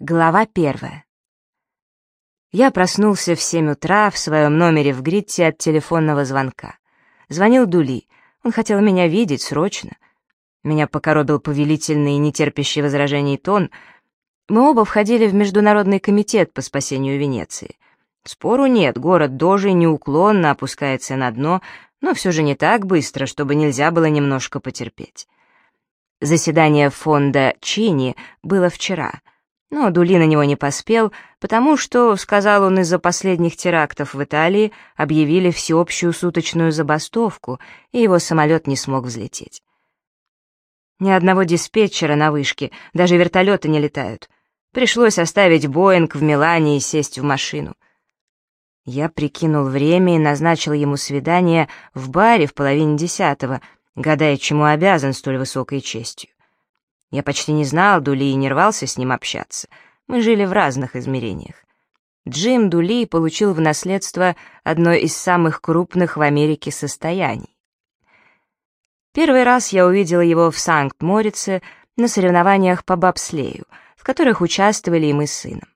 Глава первая. Я проснулся в семь утра в своем номере в Гритте от телефонного звонка. Звонил Дули. Он хотел меня видеть срочно. Меня покоробил повелительный и нетерпящий возражений тон. Мы оба входили в Международный комитет по спасению Венеции. Спору нет, город Дожи неуклонно опускается на дно, но все же не так быстро, чтобы нельзя было немножко потерпеть. Заседание фонда Чини было вчера — но Дули на него не поспел, потому что, сказал он, из-за последних терактов в Италии объявили всеобщую суточную забастовку, и его самолет не смог взлететь. Ни одного диспетчера на вышке, даже вертолеты не летают. Пришлось оставить Боинг в Милане и сесть в машину. Я прикинул время и назначил ему свидание в баре в половине десятого, гадая, чему обязан столь высокой честью. Я почти не знал Дули и не рвался с ним общаться. Мы жили в разных измерениях. Джим Дули получил в наследство одно из самых крупных в Америке состояний. Первый раз я увидела его в Санкт-Морице на соревнованиях по бобслею, в которых участвовали и мы с сыном.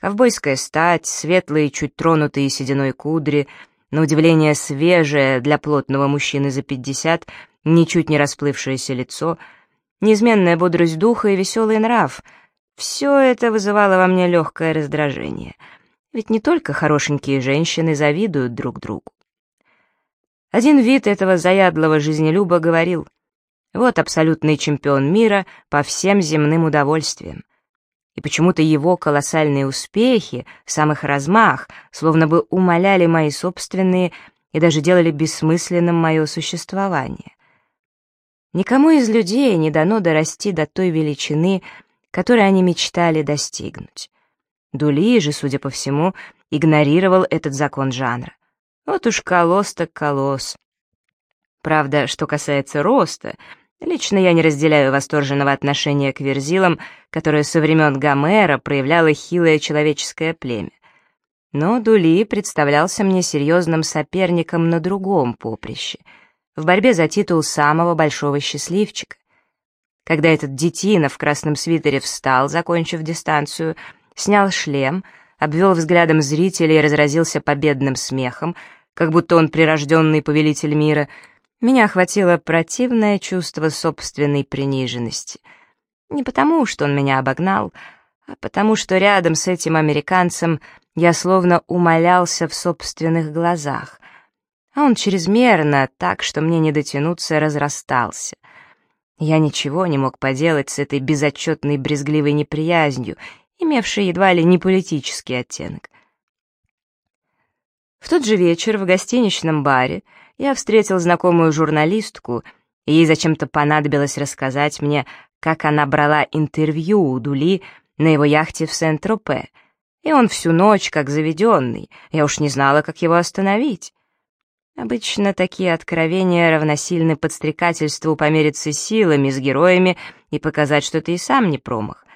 Ковбойская стать, светлые, чуть тронутые сединой кудри, на удивление свежее для плотного мужчины за пятьдесят, ничуть не расплывшееся лицо — неизменная бодрость духа и веселый нрав — все это вызывало во мне легкое раздражение. Ведь не только хорошенькие женщины завидуют друг другу. Один вид этого заядлого жизнелюба говорил, вот абсолютный чемпион мира по всем земным удовольствиям. И почему-то его колоссальные успехи, самых размах, словно бы умаляли мои собственные и даже делали бессмысленным мое существование. Никому из людей не дано дорасти до той величины, которой они мечтали достигнуть. Дули же, судя по всему, игнорировал этот закон жанра. Вот уж колосс так колосс. Правда, что касается роста, лично я не разделяю восторженного отношения к верзилам, которое со времен Гомера проявляло хилое человеческое племя. Но Дули представлялся мне серьезным соперником на другом поприще — в борьбе за титул самого большого счастливчика. Когда этот детина в красном свитере встал, закончив дистанцию, снял шлем, обвел взглядом зрителей и разразился победным смехом, как будто он прирожденный повелитель мира, меня охватило противное чувство собственной приниженности. Не потому, что он меня обогнал, а потому, что рядом с этим американцем я словно умолялся в собственных глазах а он чрезмерно, так что мне не дотянуться, разрастался. Я ничего не мог поделать с этой безотчетной брезгливой неприязнью, имевшей едва ли не политический оттенок. В тот же вечер в гостиничном баре я встретил знакомую журналистку, и ей зачем-то понадобилось рассказать мне, как она брала интервью у Дули на его яхте в Сент-Тропе, и он всю ночь, как заведенный, я уж не знала, как его остановить. Обычно такие откровения равносильны подстрекательству помериться силами с героями и показать, что ты и сам не промах.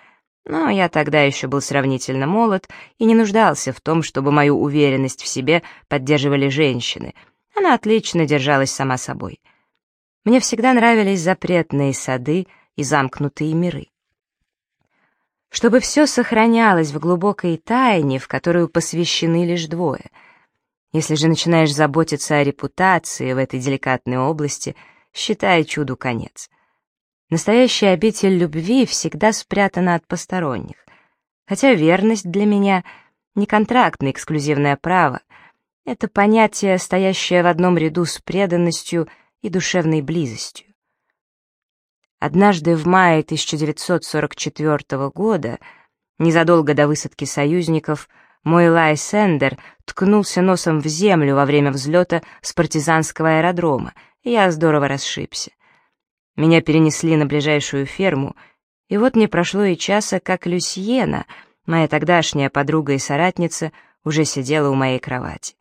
Но я тогда еще был сравнительно молод и не нуждался в том, чтобы мою уверенность в себе поддерживали женщины. Она отлично держалась сама собой. Мне всегда нравились запретные сады и замкнутые миры. Чтобы все сохранялось в глубокой тайне, в которую посвящены лишь двое — если же начинаешь заботиться о репутации в этой деликатной области, считай чуду конец. Настоящая обитель любви всегда спрятана от посторонних. Хотя верность для меня — не контрактное эксклюзивное право. Это понятие, стоящее в одном ряду с преданностью и душевной близостью. Однажды в мае 1944 года, незадолго до высадки союзников, мой Лай Сендер ткнулся носом в землю во время взлета с партизанского аэродрома, и я здорово расшибся. Меня перенесли на ближайшую ферму, и вот не прошло и часа, как Люсьена, моя тогдашняя подруга и соратница, уже сидела у моей кровати.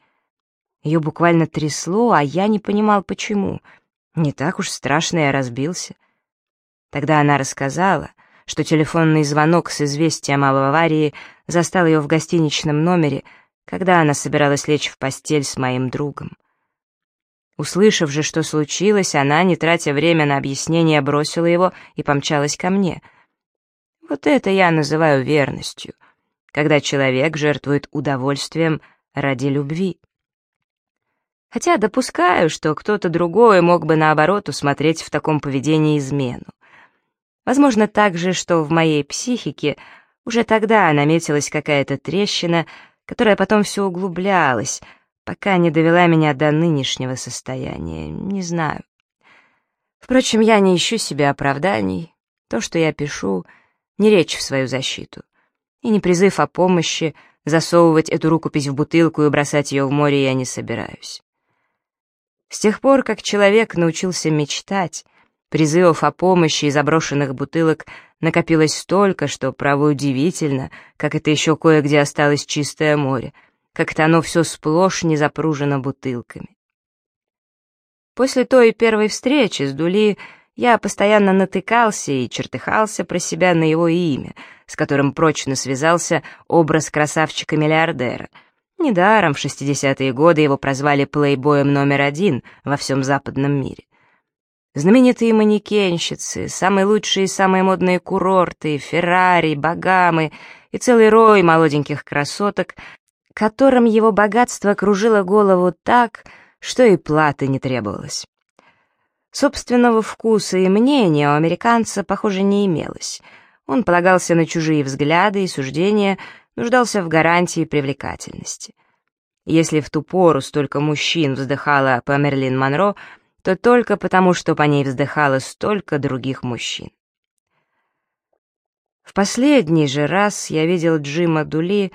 Ее буквально трясло, а я не понимал, почему. Не так уж страшно я разбился. Тогда она рассказала, что телефонный звонок с известием об аварии застал ее в гостиничном номере, когда она собиралась лечь в постель с моим другом. Услышав же, что случилось, она, не тратя время на объяснение, бросила его и помчалась ко мне. Вот это я называю верностью, когда человек жертвует удовольствием ради любви. Хотя допускаю, что кто-то другой мог бы наоборот усмотреть в таком поведении измену. Возможно также, что в моей психике уже тогда наметилась какая-то трещина, которая потом все углублялась, пока не довела меня до нынешнего состояния, не знаю. Впрочем, я не ищу себе оправданий. То, что я пишу, не речь в свою защиту. И не призыв о помощи, засовывать эту рукопись в бутылку и бросать ее в море я не собираюсь. С тех пор, как человек научился мечтать, призывов о помощи и заброшенных бутылок накопилось столько, что, право, удивительно, как это еще кое-где осталось чистое море, как-то оно все сплошь не запружено бутылками. После той первой встречи с Дули я постоянно натыкался и чертыхался про себя на его имя, с которым прочно связался образ красавчика-миллиардера. Недаром в 60-е годы его прозвали плейбоем номер один во всем западном мире. Знаменитые манекенщицы, самые лучшие и самые модные курорты, Феррари, Багамы и целый рой молоденьких красоток, которым его богатство кружило голову так, что и платы не требовалось. Собственного вкуса и мнения у американца, похоже, не имелось. Он полагался на чужие взгляды и суждения, нуждался в гарантии привлекательности. Если в ту пору столько мужчин вздыхало по Мерлин Монро, то только потому, что по ней вздыхало столько других мужчин. В последний же раз я видел Джима Дули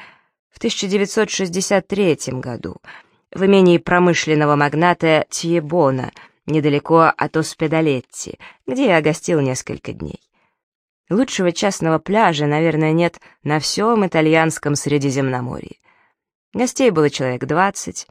в 1963 году — в имении промышленного магната Тьебона, недалеко от Оспедалетти, где я гостил несколько дней. Лучшего частного пляжа, наверное, нет на всем итальянском Средиземноморье. Гостей было человек двадцать.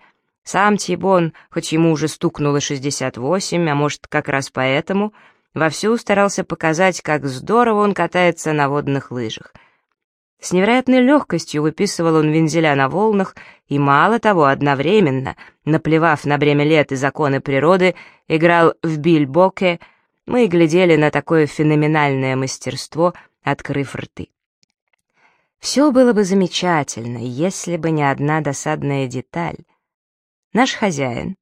Сам Тьебон, хоть ему уже стукнуло 68, а может, как раз поэтому, вовсю старался показать, как здорово он катается на водных лыжах — с невероятной легкостью выписывал он вензеля на волнах и, мало того, одновременно, наплевав на бремя лет и законы природы, играл в бильбоке, мы глядели на такое феноменальное мастерство, открыв рты. Все было бы замечательно, если бы не одна досадная деталь. Наш хозяин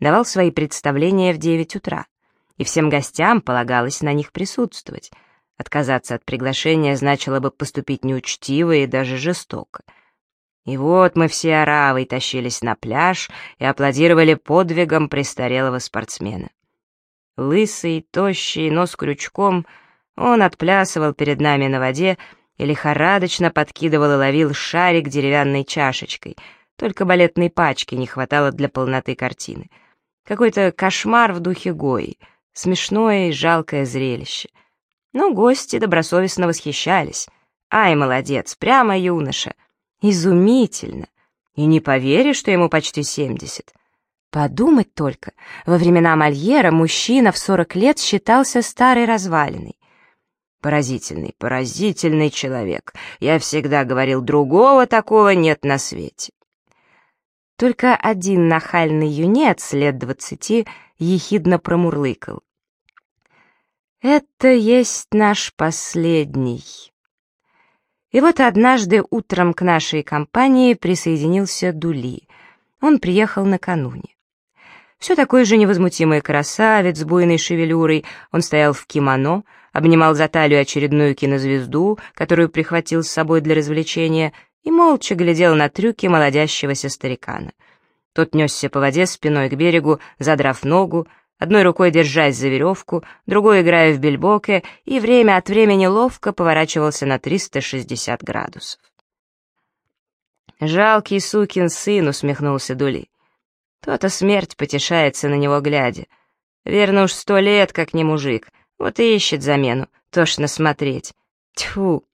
давал свои представления в девять утра, и всем гостям полагалось на них присутствовать — Отказаться от приглашения значило бы поступить неучтиво и даже жестоко. И вот мы все оравой тащились на пляж и аплодировали подвигам престарелого спортсмена. Лысый, тощий, нос крючком, он отплясывал перед нами на воде и лихорадочно подкидывал и ловил шарик деревянной чашечкой, только балетной пачки не хватало для полноты картины. Какой-то кошмар в духе Гои, смешное и жалкое зрелище — но гости добросовестно восхищались. Ай, молодец, прямо юноша. Изумительно. И не поверишь, что ему почти семьдесят. Подумать только, во времена Мольера мужчина в сорок лет считался старой развалиной. Поразительный, поразительный человек. Я всегда говорил, другого такого нет на свете. Только один нахальный юнец лет двадцати ехидно промурлыкал. Это есть наш последний. И вот однажды утром к нашей компании присоединился Дули. Он приехал накануне. Все такой же невозмутимый красавец с буйной шевелюрой, он стоял в кимоно, обнимал за талию очередную кинозвезду, которую прихватил с собой для развлечения, и молча глядел на трюки молодящегося старикана. Тот несся по воде спиной к берегу, задрав ногу, одной рукой держась за веревку, другой играя в бельбоке и время от времени ловко поворачивался на 360 градусов. «Жалкий сукин сын», — усмехнулся Дули. То-то смерть потешается на него глядя. Верно уж сто лет, как не мужик, вот и ищет замену, тошно смотреть. Тьфу!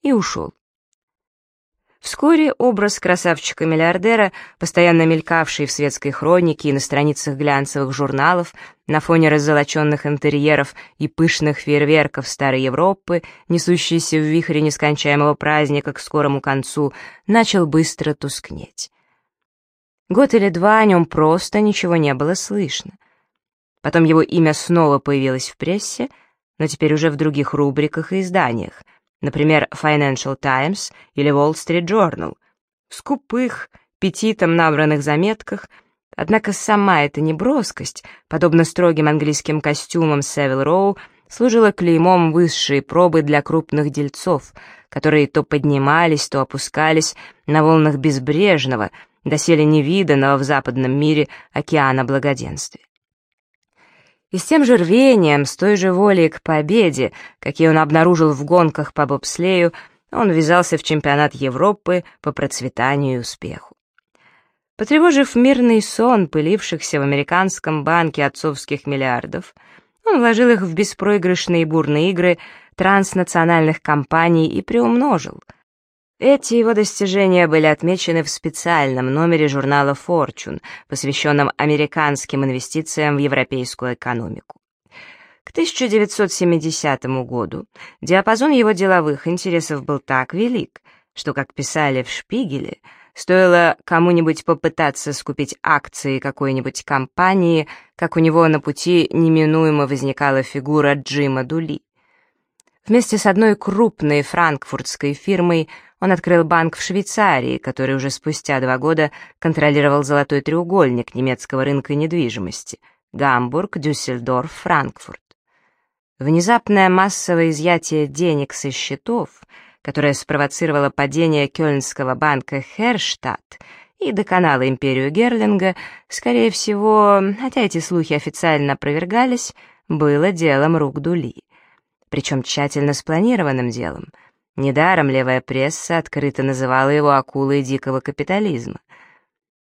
И ушел. Вскоре образ красавчика-миллиардера, постоянно мелькавший в светской хронике и на страницах глянцевых журналов, на фоне раззолоченных интерьеров и пышных фейерверков Старой Европы, несущийся в вихре нескончаемого праздника к скорому концу, начал быстро тускнеть. Год или два о нем просто ничего не было слышно. Потом его имя снова появилось в прессе, но теперь уже в других рубриках и изданиях — например, Financial Times или Wall Street Journal, в скупых, петитом набранных заметках, однако сама эта неброскость, подобно строгим английским костюмам Севил Роу, служила клеймом высшей пробы для крупных дельцов, которые то поднимались, то опускались на волнах безбрежного, доселе невиданного в западном мире океана благоденствия. И с тем же рвением, с той же волей к победе, какие он обнаружил в гонках по бобслею, он ввязался в чемпионат Европы по процветанию и успеху. Потревожив мирный сон пылившихся в американском банке отцовских миллиардов, он вложил их в беспроигрышные бурные игры транснациональных компаний и приумножил. Эти его достижения были отмечены в специальном номере журнала Fortune, посвященном американским инвестициям в европейскую экономику. К 1970 году диапазон его деловых интересов был так велик, что, как писали в «Шпигеле», стоило кому-нибудь попытаться скупить акции какой-нибудь компании, как у него на пути неминуемо возникала фигура Джима Дули. Вместе с одной крупной франкфуртской фирмой он открыл банк в Швейцарии, который уже спустя два года контролировал золотой треугольник немецкого рынка недвижимости — Гамбург, Дюссельдорф, Франкфурт. Внезапное массовое изъятие денег со счетов, которое спровоцировало падение кёльнского банка Херштадт и доконало империю Герлинга, скорее всего, хотя эти слухи официально опровергались, было делом рук Дули. Причем тщательно спланированным делом — Недаром левая пресса открыто называла его акулой дикого капитализма.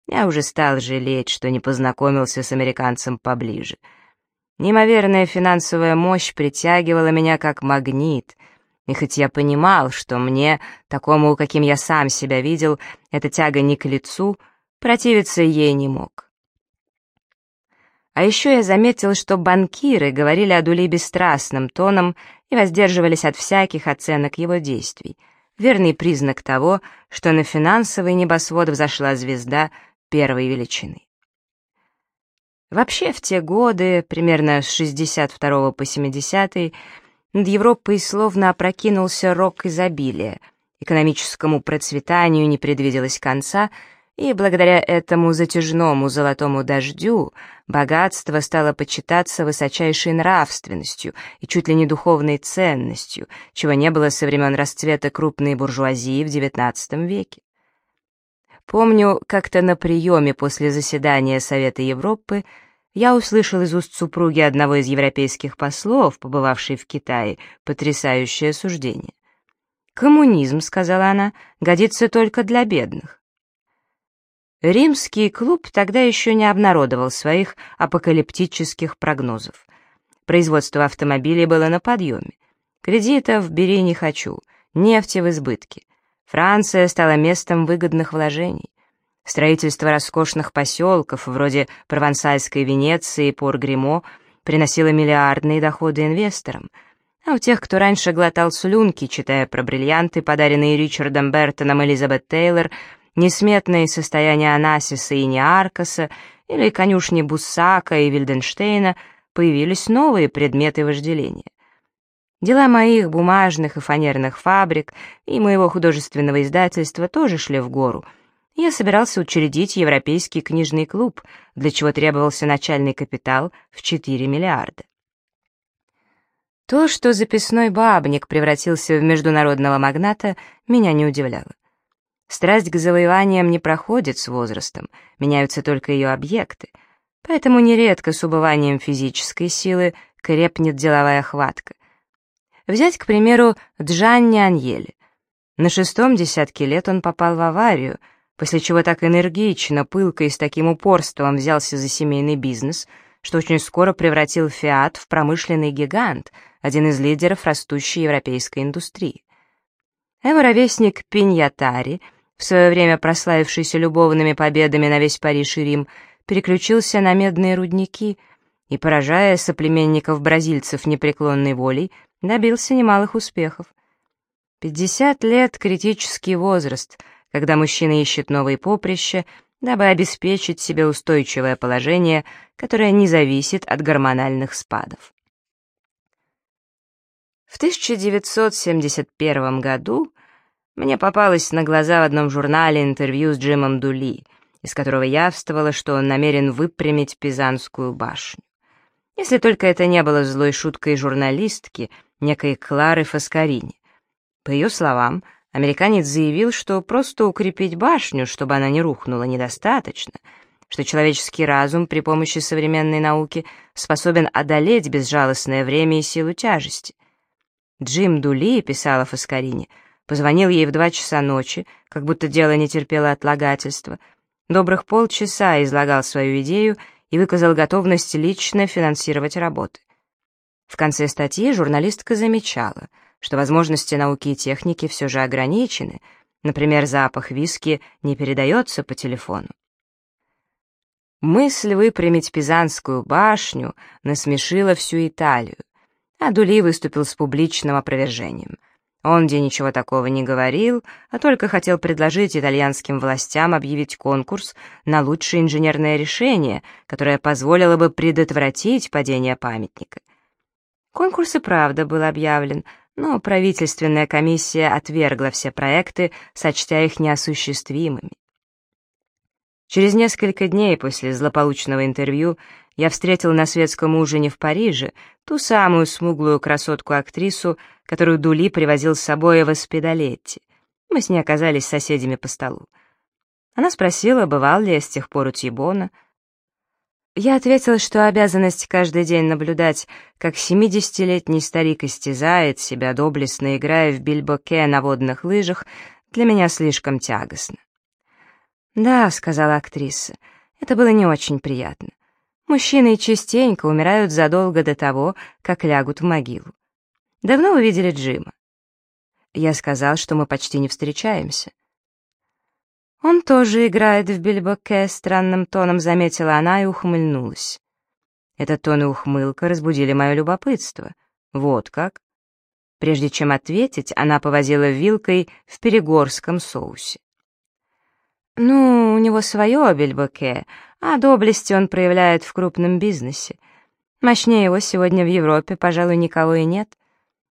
Я уже стал жалеть, что не познакомился с американцем поближе. Неимоверная финансовая мощь притягивала меня как магнит, и хоть я понимал, что мне, такому, каким я сам себя видел, эта тяга не к лицу, противиться ей не мог. А еще я заметил, что банкиры говорили о Дули бесстрастным тоном и воздерживались от всяких оценок его действий. Верный признак того, что на финансовый небосвод взошла звезда первой величины. Вообще, в те годы, примерно с 62 по 70 над Европой словно опрокинулся рок изобилия. Экономическому процветанию не предвиделось конца — и благодаря этому затяжному золотому дождю богатство стало почитаться высочайшей нравственностью и чуть ли не духовной ценностью, чего не было со времен расцвета крупной буржуазии в XIX веке. Помню, как-то на приеме после заседания Совета Европы я услышал из уст супруги одного из европейских послов, побывавшей в Китае, потрясающее суждение. «Коммунизм», — сказала она, — «годится только для бедных». Римский клуб тогда еще не обнародовал своих апокалиптических прогнозов. Производство автомобилей было на подъеме. Кредитов бери не хочу, нефти в избытке. Франция стала местом выгодных вложений. Строительство роскошных поселков, вроде провансальской Венеции и Пор-Гримо, приносило миллиардные доходы инвесторам. А у тех, кто раньше глотал слюнки, читая про бриллианты, подаренные Ричардом Бертоном Элизабет Тейлор, несметные состояния Анасиса и Неаркаса или конюшни Буссака и Вильденштейна появились новые предметы вожделения. Дела моих бумажных и фанерных фабрик и моего художественного издательства тоже шли в гору. Я собирался учредить Европейский книжный клуб, для чего требовался начальный капитал в 4 миллиарда. То, что записной бабник превратился в международного магната, меня не удивляло. Страсть к завоеваниям не проходит с возрастом, меняются только ее объекты, поэтому нередко с убыванием физической силы крепнет деловая хватка. Взять, к примеру, Джанни Аньели. На шестом десятке лет он попал в аварию, после чего так энергично, пылко и с таким упорством взялся за семейный бизнес, что очень скоро превратил «Фиат» в промышленный гигант, один из лидеров растущей европейской индустрии. Его ровесник Пиньятари — в свое время прославившийся любовными победами на весь Париж и Рим, переключился на медные рудники и, поражая соплеменников-бразильцев непреклонной волей, добился немалых успехов. 50 лет — критический возраст, когда мужчина ищет новые поприща, дабы обеспечить себе устойчивое положение, которое не зависит от гормональных спадов. В 1971 году мне попалось на глаза в одном журнале интервью с Джимом Дули, из которого явствовало, что он намерен выпрямить Пизанскую башню. Если только это не было злой шуткой журналистки, некой Клары Фаскарини. По ее словам, американец заявил, что просто укрепить башню, чтобы она не рухнула, недостаточно, что человеческий разум при помощи современной науки способен одолеть безжалостное время и силу тяжести. Джим Дули, писала Фаскарини, позвонил ей в два часа ночи, как будто дело не терпело отлагательства, добрых полчаса излагал свою идею и выказал готовность лично финансировать работы. В конце статьи журналистка замечала, что возможности науки и техники все же ограничены, например, запах виски не передается по телефону. Мысль выпрямить Пизанскую башню насмешила всю Италию, а Дули выступил с публичным опровержением. Он где ничего такого не говорил, а только хотел предложить итальянским властям объявить конкурс на лучшее инженерное решение, которое позволило бы предотвратить падение памятника. Конкурс и правда был объявлен, но правительственная комиссия отвергла все проекты, сочтя их неосуществимыми. Через несколько дней после злополучного интервью я встретил на светском ужине в Париже ту самую смуглую красотку-актрису, которую Дули привозил с собой в Эспидолетти. Мы с ней оказались соседями по столу. Она спросила, бывал ли я с тех пор у Тибона. Я ответил, что обязанность каждый день наблюдать, как семидесятилетний старик истязает себя, доблестно играя в бильбоке на водных лыжах, для меня слишком тягостно. «Да», — сказала актриса, — «это было не очень приятно. Мужчины частенько умирают задолго до того, как лягут в могилу. Давно вы видели Джима?» Я сказал, что мы почти не встречаемся. «Он тоже играет в бильбоке», — странным тоном заметила она и ухмыльнулась. Этот тон и ухмылка разбудили мое любопытство. Вот как. Прежде чем ответить, она повозила вилкой в перегорском соусе. Ну, у него свое бельбоке, а доблести он проявляет в крупном бизнесе. Мощнее его сегодня в Европе, пожалуй, никого и нет.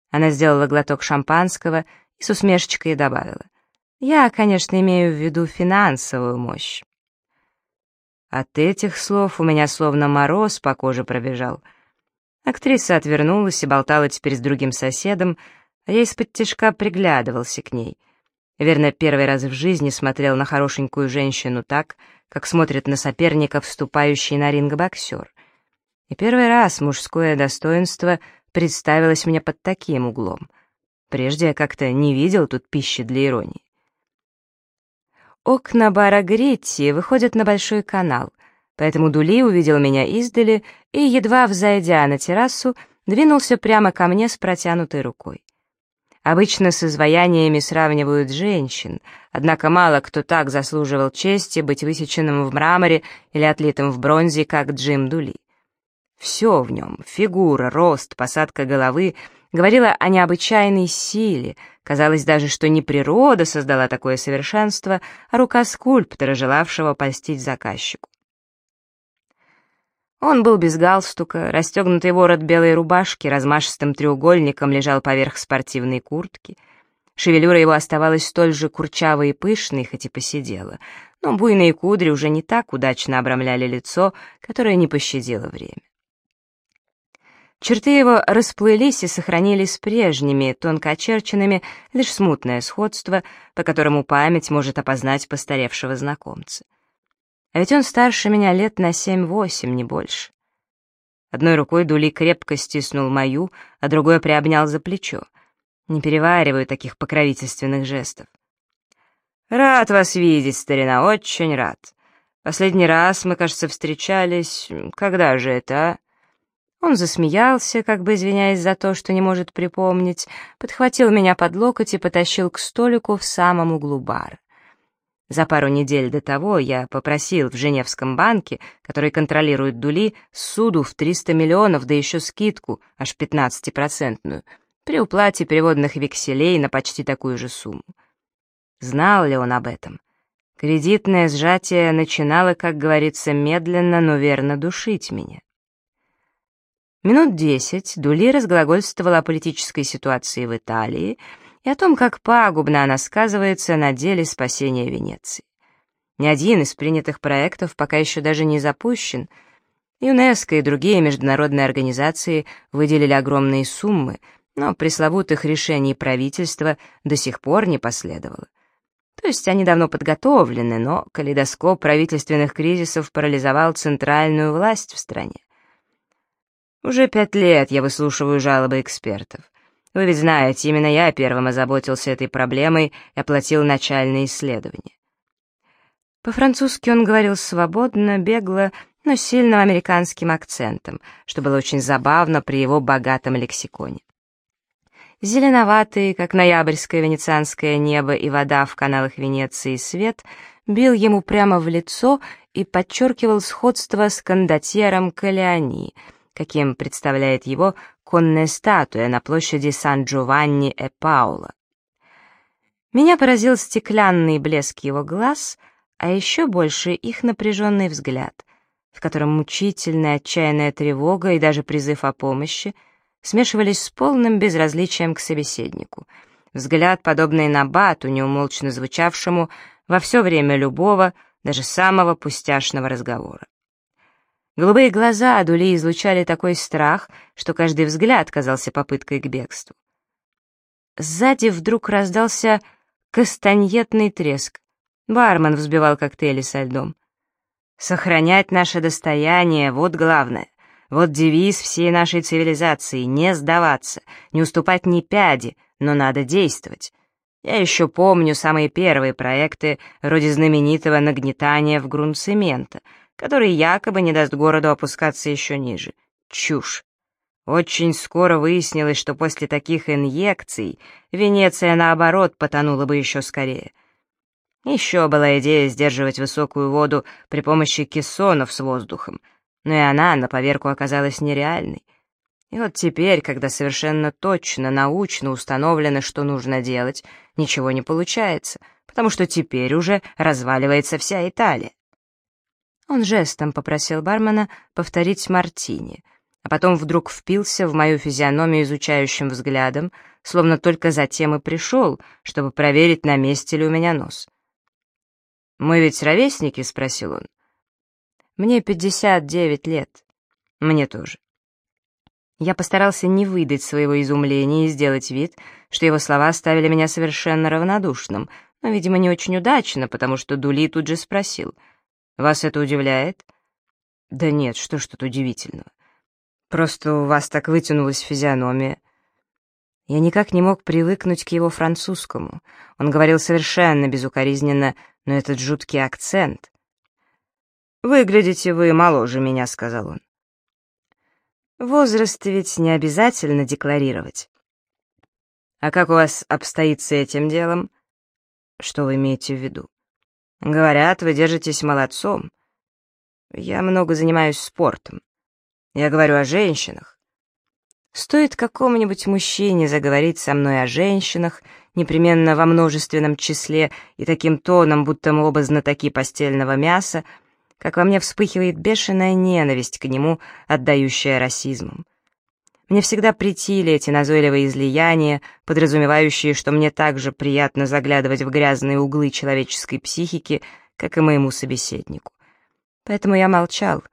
Она сделала глоток шампанского и с усмешечкой добавила. Я, конечно, имею в виду финансовую мощь. От этих слов у меня словно мороз по коже пробежал. Актриса отвернулась и болтала теперь с другим соседом, а я из-под тяжка приглядывался к ней — Верно, первый раз в жизни смотрел на хорошенькую женщину так, как смотрит на соперника, вступающий на ринг боксер. И первый раз мужское достоинство представилось мне под таким углом. Прежде я как-то не видел тут пищи для иронии. Окна бара Гритти выходят на большой канал, поэтому Дули увидел меня издали и, едва взойдя на террасу, двинулся прямо ко мне с протянутой рукой. Обычно с изваяниями сравнивают женщин, однако мало кто так заслуживал чести быть высеченным в мраморе или отлитым в бронзе, как Джим Дули. Все в нем — фигура, рост, посадка головы — говорило о необычайной силе, казалось даже, что не природа создала такое совершенство, а рука скульптора, желавшего польстить заказчику. Он был без галстука, расстегнутый ворот белой рубашки размашистым треугольником лежал поверх спортивной куртки. Шевелюра его оставалась столь же курчавой и пышной, хоть и посидела, но буйные кудри уже не так удачно обрамляли лицо, которое не пощадило время. Черты его расплылись и сохранились прежними, тонко очерченными, лишь смутное сходство, по которому память может опознать постаревшего знакомца. А ведь он старше меня лет на семь-восемь, не больше. Одной рукой Дули крепко стиснул мою, а другой приобнял за плечо. Не перевариваю таких покровительственных жестов. «Рад вас видеть, старина, очень рад. Последний раз мы, кажется, встречались... Когда же это, а?» Он засмеялся, как бы извиняясь за то, что не может припомнить, подхватил меня под локоть и потащил к столику в самом углу бара. За пару недель до того я попросил в Женевском банке, который контролирует Дули, суду в 300 миллионов, да еще скидку, аж 15-процентную, при уплате переводных векселей на почти такую же сумму. Знал ли он об этом? Кредитное сжатие начинало, как говорится, медленно, но верно душить меня. Минут десять Дули разглагольствовала о политической ситуации в Италии и о том, как пагубно она сказывается на деле спасения Венеции. Ни один из принятых проектов пока еще даже не запущен. ЮНЕСКО и другие международные организации выделили огромные суммы, но пресловутых решений правительства до сих пор не последовало. То есть они давно подготовлены, но калейдоскоп правительственных кризисов парализовал центральную власть в стране. Уже пять лет я выслушиваю жалобы экспертов. Вы ведь знаете, именно я первым озаботился этой проблемой и оплатил начальные исследования. По-французски он говорил свободно, бегло, но с сильным американским акцентом, что было очень забавно при его богатом лексиконе. Зеленоватый, как ноябрьское венецианское небо и вода в каналах Венеции свет, бил ему прямо в лицо и подчеркивал сходство с кондотьером Калеони — каким представляет его конная статуя на площади Сан-Джованни э Пауло. Меня поразил стеклянный блеск его глаз, а еще больше их напряженный взгляд, в котором мучительная отчаянная тревога и даже призыв о помощи смешивались с полным безразличием к собеседнику. Взгляд, подобный Набату, неумолчно звучавшему во все время любого, даже самого пустяшного разговора. Голубые глаза Адули излучали такой страх, что каждый взгляд казался попыткой к бегству. Сзади вдруг раздался кастаньетный треск. Бармен взбивал коктейли со льдом. «Сохранять наше достояние — вот главное. Вот девиз всей нашей цивилизации — не сдаваться, не уступать ни пяди, но надо действовать. Я еще помню самые первые проекты вроде знаменитого нагнетания в грунт цемента — который якобы не даст городу опускаться еще ниже. Чушь. Очень скоро выяснилось, что после таких инъекций Венеция, наоборот, потонула бы еще скорее. Еще была идея сдерживать высокую воду при помощи кессонов с воздухом, но и она на поверку оказалась нереальной. И вот теперь, когда совершенно точно, научно установлено, что нужно делать, ничего не получается, потому что теперь уже разваливается вся Италия. Он жестом попросил бармена повторить мартини, а потом вдруг впился в мою физиономию изучающим взглядом, словно только затем и пришел, чтобы проверить, на месте ли у меня нос. «Мы ведь ровесники?» — спросил он. «Мне пятьдесят девять лет. Мне тоже». Я постарался не выдать своего изумления и сделать вид, что его слова оставили меня совершенно равнодушным, но, видимо, не очень удачно, потому что Дули тут же спросил — вас это удивляет? Да нет, что ж тут удивительного. Просто у вас так вытянулась физиономия. Я никак не мог привыкнуть к его французскому. Он говорил совершенно безукоризненно, но этот жуткий акцент. «Выглядите вы моложе меня», — сказал он. «Возраст ведь не обязательно декларировать». «А как у вас обстоит с этим делом?» «Что вы имеете в виду?» Говорят, вы держитесь молодцом. Я много занимаюсь спортом. Я говорю о женщинах. Стоит какому-нибудь мужчине заговорить со мной о женщинах, непременно во множественном числе и таким тоном, будто мы оба знатоки постельного мяса, как во мне вспыхивает бешеная ненависть к нему, отдающая расизмом. Мне всегда притили эти назойливые излияния, подразумевающие, что мне так же приятно заглядывать в грязные углы человеческой психики, как и моему собеседнику. Поэтому я молчал.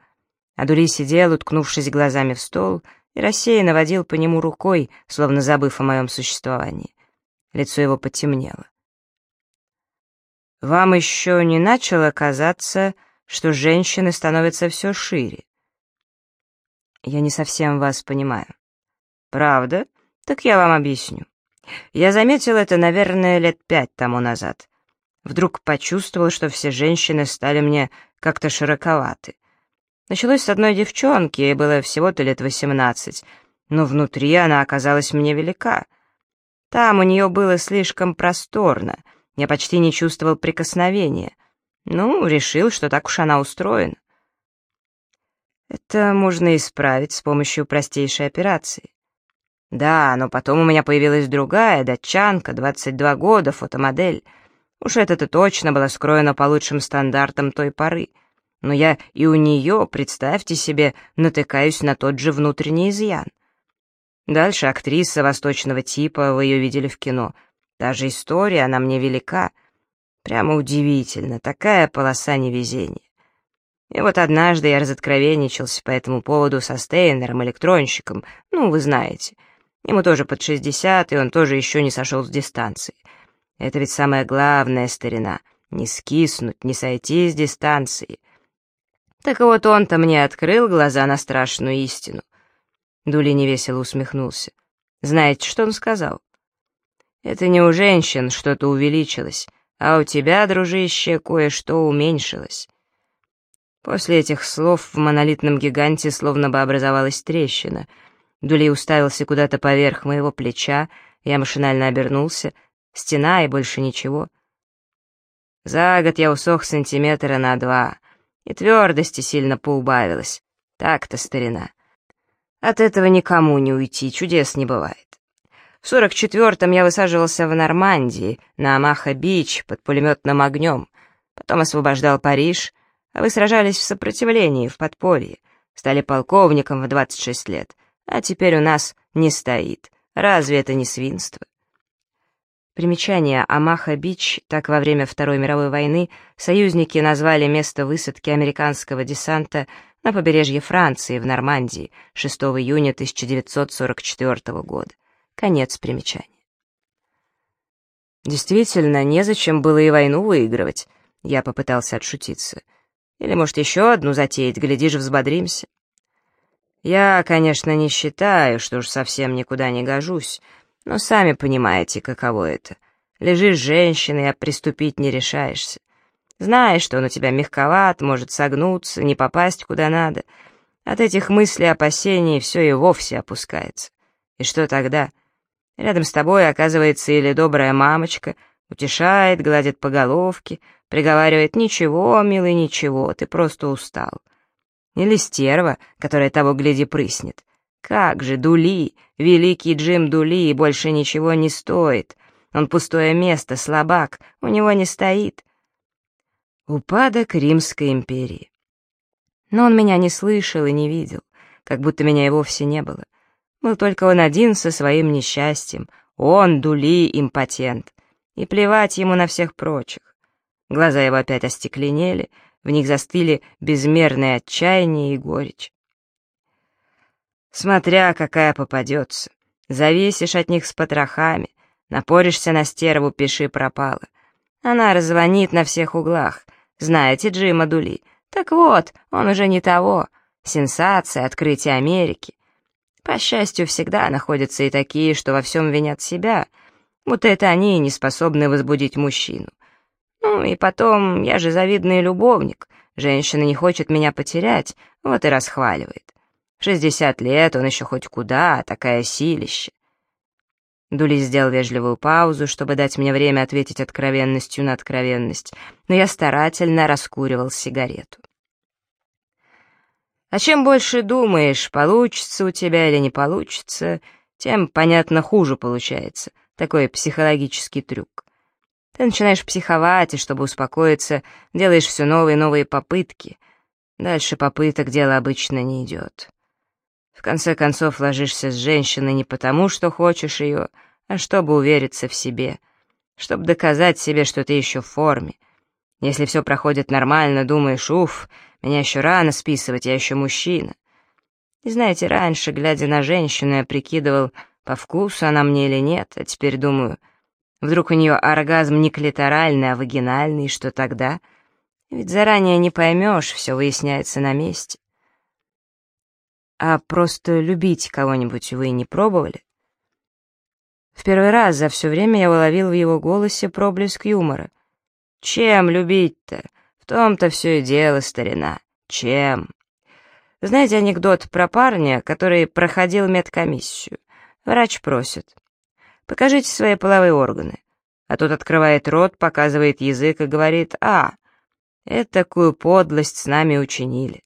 А Дури сидел, уткнувшись глазами в стол, и рассеянно водил по нему рукой, словно забыв о моем существовании. Лицо его потемнело. «Вам еще не начало казаться, что женщины становятся все шире?» «Я не совсем вас понимаю». «Правда? Так я вам объясню. Я заметил это, наверное, лет пять тому назад. Вдруг почувствовал, что все женщины стали мне как-то широковаты. Началось с одной девчонки, ей было всего-то лет восемнадцать, но внутри она оказалась мне велика. Там у нее было слишком просторно, я почти не чувствовал прикосновения. Ну, решил, что так уж она устроена. Это можно исправить с помощью простейшей операции. Да, но потом у меня появилась другая, датчанка, 22 года, фотомодель. Уж это-то точно было скроено по лучшим стандартам той поры. Но я и у нее, представьте себе, натыкаюсь на тот же внутренний изъян. Дальше актриса восточного типа, вы ее видели в кино. Та же история, она мне велика. Прямо удивительно, такая полоса невезения. И вот однажды я разоткровенничался по этому поводу со Стейнером, электронщиком, ну, вы знаете. Ему тоже под 60, и он тоже еще не сошел с дистанции. Это ведь самое главное, старина, не скиснуть, не сойти с дистанции. Так вот он-то мне открыл глаза на страшную истину. Дули невесело усмехнулся. Знаете, что он сказал? Это не у женщин что-то увеличилось, а у тебя, дружище, кое-что уменьшилось. После этих слов в монолитном гиганте словно бы образовалась трещина. Дулей уставился куда-то поверх моего плеча, я машинально обернулся. Стена и больше ничего. За год я усох сантиметра на два, и твердости сильно поубавилось. Так-то, старина. От этого никому не уйти, чудес не бывает. В сорок четвертом я высаживался в Нормандии, на Амаха-Бич, под пулеметным огнем. Потом освобождал Париж, а вы сражались в сопротивлении, в подполье. Стали полковником в 26 лет, а теперь у нас не стоит. Разве это не свинство? Примечание Амаха-Бич, так во время Второй мировой войны союзники назвали место высадки американского десанта на побережье Франции в Нормандии 6 июня 1944 года. Конец примечания. Действительно, незачем было и войну выигрывать. Я попытался отшутиться. Или, может, еще одну затеять, глядишь, взбодримся. Я, конечно, не считаю, что уж совсем никуда не гожусь, но сами понимаете, каково это. Лежишь женщиной, а приступить не решаешься. Знаешь, что он у тебя мягковат, может согнуться, не попасть куда надо. От этих мыслей, опасений все и вовсе опускается. И что тогда? Рядом с тобой оказывается или добрая мамочка, утешает, гладит по головке, приговаривает «Ничего, милый, ничего, ты просто устал». Или стерва, которая того гляди прыснет. Как же, Дули, великий Джим Дули, больше ничего не стоит. Он пустое место, слабак, у него не стоит. Упадок Римской империи. Но он меня не слышал и не видел, как будто меня и вовсе не было. Был только он один со своим несчастьем, он, дули, импотент. И плевать ему на всех прочих. Глаза его опять остекленели, в них застыли безмерное отчаяние и горечь. Смотря какая попадется, зависишь от них с потрохами, напоришься на стерву, пиши пропало. Она раззвонит на всех углах, знаете Джима Дули? Так вот, он уже не того. Сенсация, открытие Америки. По счастью, всегда находятся и такие, что во всем винят себя. Вот это они не способны возбудить мужчину. Ну и потом, я же завидный любовник. Женщина не хочет меня потерять, вот и расхваливает. Шестьдесят лет он еще хоть куда, такая силища. Дули сделал вежливую паузу, чтобы дать мне время ответить откровенностью на откровенность, но я старательно раскуривал сигарету. А чем больше думаешь, получится у тебя или не получится, тем, понятно, хуже получается. Такой психологический трюк. Ты начинаешь психовать, и чтобы успокоиться, делаешь все новые и новые попытки. Дальше попыток дело обычно не идет. В конце концов, ложишься с женщиной не потому, что хочешь ее, а чтобы увериться в себе, чтобы доказать себе, что ты еще в форме. Если все проходит нормально, думаешь, уф, меня еще рано списывать, я еще мужчина. И знаете, раньше, глядя на женщину, я прикидывал, по вкусу она мне или нет, а теперь думаю, вдруг у нее оргазм не клиторальный, а вагинальный, что тогда? Ведь заранее не поймешь, все выясняется на месте. А просто любить кого-нибудь вы не пробовали? В первый раз за все время я уловил в его голосе проблеск юмора. Чем любить-то? В том-то все и дело, старина. Чем? Знаете анекдот про парня, который проходил медкомиссию? Врач просит. Покажите свои половые органы. А тот открывает рот, показывает язык и говорит «А». Это такую подлость с нами учинили.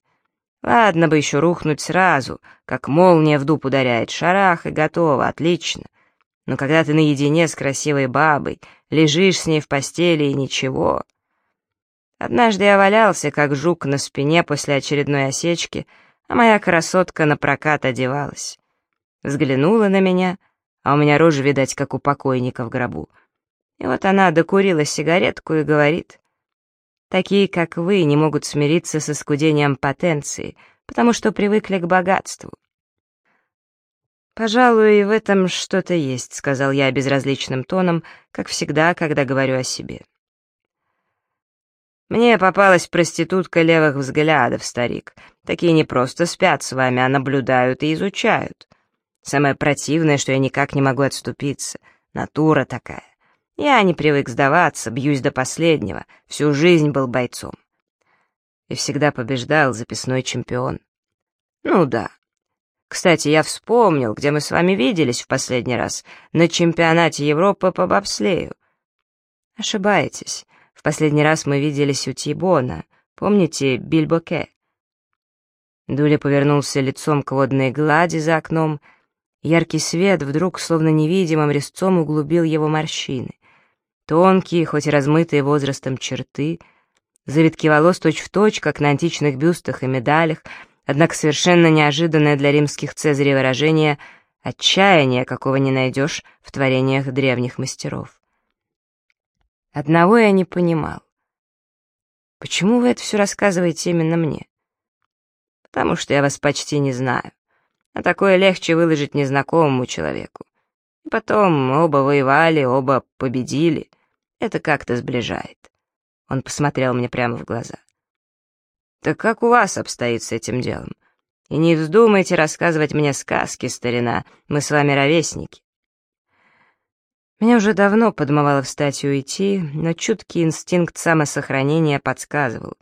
Ладно бы еще рухнуть сразу, как молния в дуб ударяет, шарах и готово, отлично. Но когда ты наедине с красивой бабой, лежишь с ней в постели и ничего... Однажды я валялся, как жук на спине после очередной осечки, а моя красотка на прокат одевалась. Взглянула на меня, а у меня рожа, видать, как у покойника в гробу. И вот она докурила сигаретку и говорит, «Такие, как вы, не могут смириться с искудением потенции, потому что привыкли к богатству». «Пожалуй, в этом что-то есть», — сказал я безразличным тоном, как всегда, когда говорю о себе. «Мне попалась проститутка левых взглядов, старик. Такие не просто спят с вами, а наблюдают и изучают. Самое противное, что я никак не могу отступиться. Натура такая. Я не привык сдаваться, бьюсь до последнего, всю жизнь был бойцом. И всегда побеждал записной чемпион. Ну да. Кстати, я вспомнил, где мы с вами виделись в последний раз, на чемпионате Европы по бобслею. Ошибаетесь. В последний раз мы виделись у Тибона. Помните Бильбоке? Дуля повернулся лицом к водной глади за окном. Яркий свет вдруг, словно невидимым резцом, углубил его морщины. Тонкие, хоть и размытые возрастом черты, завитки волос точь-в-точь, точь, как на античных бюстах и медалях, однако совершенно неожиданное для римских цезарей выражение отчаяния, какого не найдешь в творениях древних мастеров. Одного я не понимал. Почему вы это все рассказываете именно мне? Потому что я вас почти не знаю, а такое легче выложить незнакомому человеку. И потом оба воевали, оба победили. Это как-то сближает. Он посмотрел мне прямо в глаза. «Так как у вас обстоит с этим делом? И не вздумайте рассказывать мне сказки, старина, мы с вами ровесники». Меня уже давно подмывало встать и уйти, но чуткий инстинкт самосохранения подсказывал.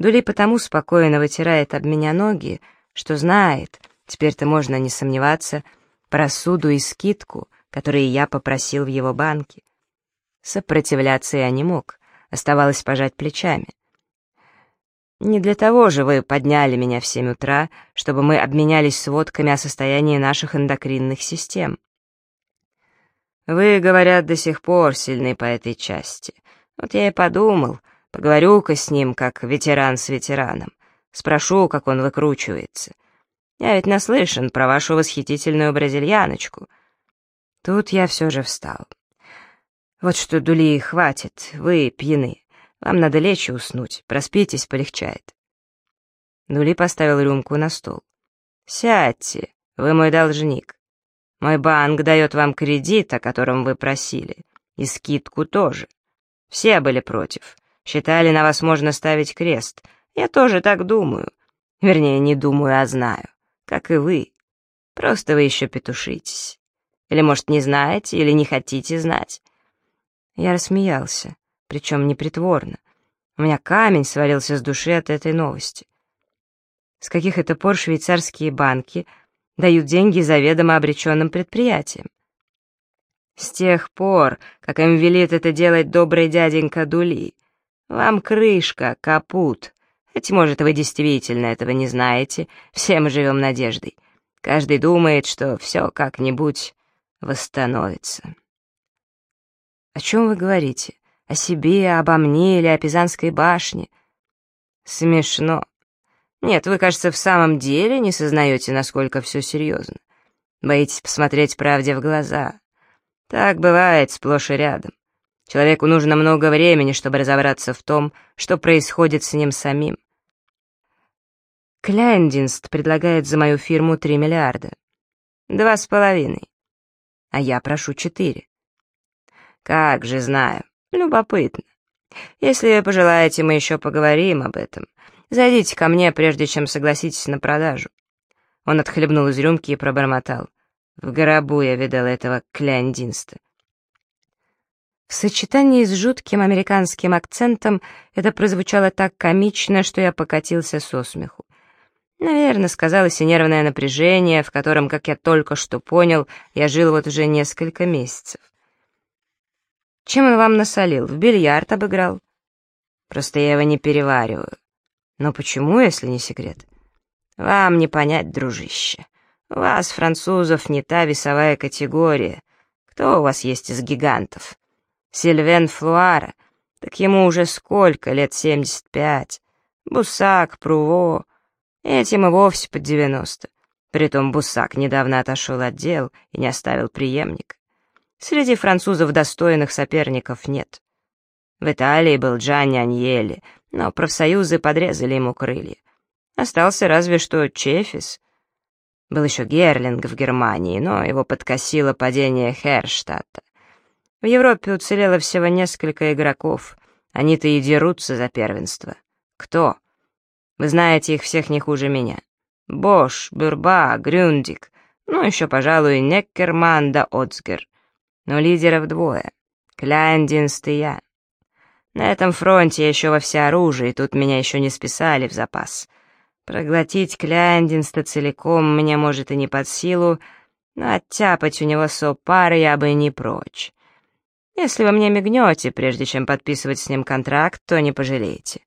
Дули потому спокойно вытирает об меня ноги, что знает, теперь-то можно не сомневаться, про суду и скидку, которые я попросил в его банке. Сопротивляться я не мог, оставалось пожать плечами. Не для того же вы подняли меня в семь утра, чтобы мы обменялись сводками о состоянии наших эндокринных систем. Вы, говорят, до сих пор сильны по этой части. Вот я и подумал, поговорю-ка с ним, как ветеран с ветераном. Спрошу, как он выкручивается. Я ведь наслышан про вашу восхитительную бразильяночку. Тут я все же встал. «Вот что, Дули, хватит, вы пьяны. Вам надо лечь и уснуть, проспитесь, полегчает». Дули поставил рюмку на стол. «Сядьте, вы мой должник. Мой банк дает вам кредит, о котором вы просили, и скидку тоже. Все были против, считали, на вас можно ставить крест. Я тоже так думаю. Вернее, не думаю, а знаю, как и вы. Просто вы еще петушитесь. Или, может, не знаете, или не хотите знать. Я рассмеялся, причем непритворно. У меня камень свалился с души от этой новости. С каких это пор швейцарские банки дают деньги заведомо обреченным предприятиям? С тех пор, как им велит это делать добрый дяденька Дули. Вам крышка, капут. Хоть, может, вы действительно этого не знаете, все мы живем надеждой. Каждый думает, что все как-нибудь восстановится. «О чем вы говорите? О себе, обо мне или о Пизанской башне?» «Смешно. Нет, вы, кажется, в самом деле не сознаете, насколько все серьезно. Боитесь посмотреть правде в глаза. Так бывает сплошь и рядом. Человеку нужно много времени, чтобы разобраться в том, что происходит с ним самим. Кляйндинст предлагает за мою фирму три миллиарда. Два с половиной. А я прошу четыре. Как же знаю. Любопытно. Если пожелаете, мы еще поговорим об этом. Зайдите ко мне, прежде чем согласитесь на продажу. Он отхлебнул из рюмки и пробормотал. В гробу я видел этого кляндинста. В сочетании с жутким американским акцентом это прозвучало так комично, что я покатился со смеху. Наверное, сказалось и нервное напряжение, в котором, как я только что понял, я жил вот уже несколько месяцев. Чем он вам насолил? В бильярд обыграл? Просто я его не перевариваю. Но почему, если не секрет? Вам не понять, дружище. Вас, французов, не та весовая категория. Кто у вас есть из гигантов? Сильвен Флуара. Так ему уже сколько, лет семьдесят пять. Бусак, Пруво. Этим и вовсе под девяносто. Притом Бусак недавно отошел от дел и не оставил преемника. Среди французов достойных соперников нет. В Италии был Джанни Аньели, но профсоюзы подрезали ему крылья. Остался разве что Чефис. Был еще Герлинг в Германии, но его подкосило падение Херштадта. В Европе уцелело всего несколько игроков. Они-то и дерутся за первенство. Кто? Вы знаете их всех не хуже меня. Бош, Бюрба, Грюндик, ну еще, пожалуй, Неккерман да Оцгер. Но лидеров двое. Кляйндинст и я. На этом фронте я еще во всеоружии, тут меня еще не списали в запас. Проглотить Кляйндинста целиком мне, может, и не под силу, но оттяпать у него сопары я бы не прочь. Если вы мне мигнете, прежде чем подписывать с ним контракт, то не пожалеете.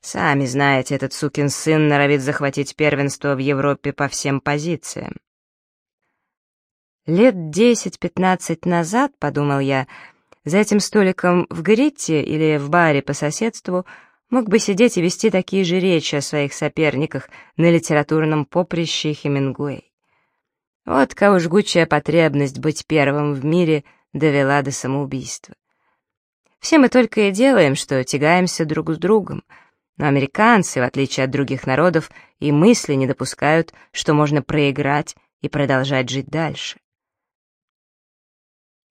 Сами знаете, этот сукин сын норовит захватить первенство в Европе по всем позициям. Лет десять-пятнадцать назад, подумал я, за этим столиком в Гритте или в баре по соседству мог бы сидеть и вести такие же речи о своих соперниках на литературном поприще Хемингуэй. Вот кого жгучая потребность быть первым в мире довела до самоубийства. Все мы только и делаем, что тягаемся друг с другом — но американцы, в отличие от других народов, и мысли не допускают, что можно проиграть и продолжать жить дальше.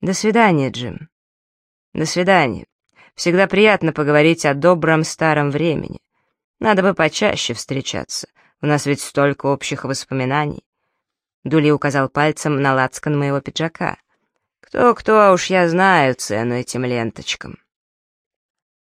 До свидания, Джим. До свидания. Всегда приятно поговорить о добром старом времени. Надо бы почаще встречаться. У нас ведь столько общих воспоминаний. Дули указал пальцем на лацкан моего пиджака. Кто-кто, уж я знаю цену этим ленточкам.